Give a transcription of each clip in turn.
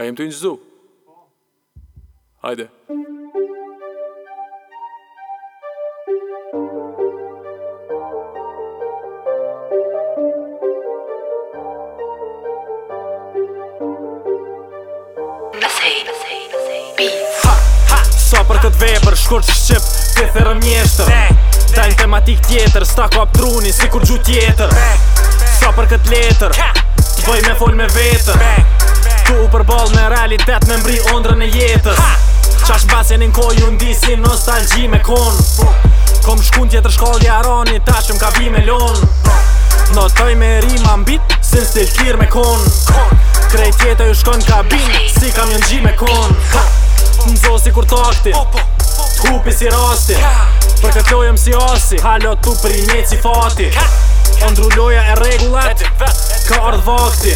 A jem të një njëzu? Hajde. këtë vepër, shkur që shqip, të therë mjeshtër Dajnë tematik tjetër, sta ku ap truni, si kur gju tjetër Sa për këtë letër, të bëj me fol me vetër ku u përbol me realitet me mbri ondra në jetës Qash Qa shbasi një në ju ndi si nostalgji me kon Kom shkun tjetër shkoll dja roni, ta që m'ka me lon Notoj me ri ma mbit, si në stil kir me kon Krej tjetë ju shkon ka si kam një gji me kon Në zo si kur takti, t'hupi po, po, po, si rasti Për këtë lojëm si asi, halot t'u për i njeci fati O ndrulloja e regullat Ka ardh vakti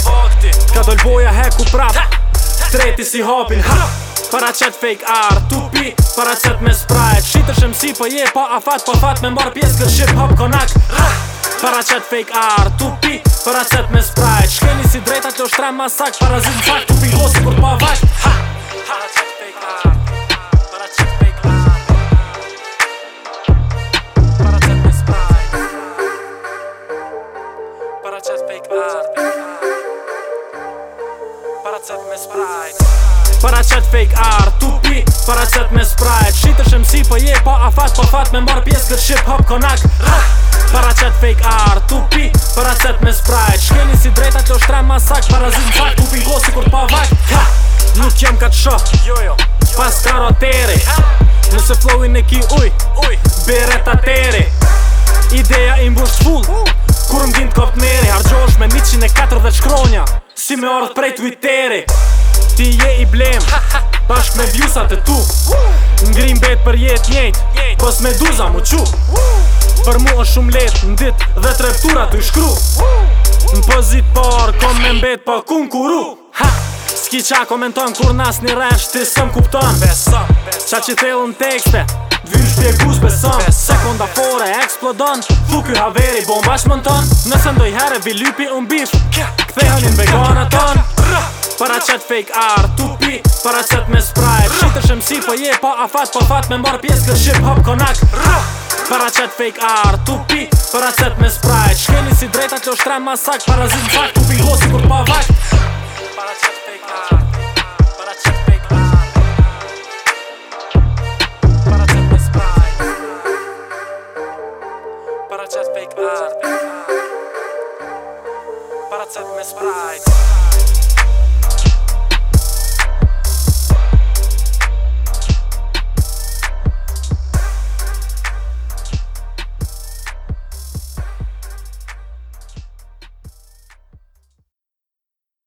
Ka dolboja heku prap Treti si hopin ha Para fake art Tupi Para me sprite Shitër shem si po je Pa afat Pa po fat me mbar pjesë Gët shqip hop konak Para fake art Tupi Para me sprite Shkeni si drejta të shtrem masak Para zinë fakt Tupi hosë kur pa vajt Ha Para fake art qëtë fake art Para qëtë me sprajt Para qëtë fake art Tupi Para qëtë me sprajt Shqitë është mësi për po je Po a fat po fat Me mbar pjesë gëtë shqip hop konak Rah fake art Tupi Para me sprajt Shkeni si drejta kjo shtrem masak Parazit fat Upi go kur pa vak Nuk jem ka të shok Jo jo Pas karoteri Nëse flowin e ki uj Uj Bire të teri Ideja imbush full Si me ardh prej Twitteri Ti je i blem Bashk me vjusat e tu Ngrim bet për jet njejt Pos me duza mu qu Për mu është shumë let Në dit dhe treptura të i shkru Në pozit par po Kom me mbet pa po kun kuru ha! Ski qa komenton kur nas një rash Ti sëm kupton Qa që thellën tekste Vyrë shpje gush besëm Sekonda fore eksplodon Fuky haveri bomba monton Nëse ndoj herë vi lypi un bif Kthehenin vegana ton Para qet fake art Tupi Para qet me sprite Shqitër shem si po je pa po afat Pa po fat me mor pjesë kës shqip hop konak Para qet fake art Tupi Para qet me sprite Shkeni si drejta që është tre masak Para zin bak Tupi hosi kur pa vak facet "Miss sprite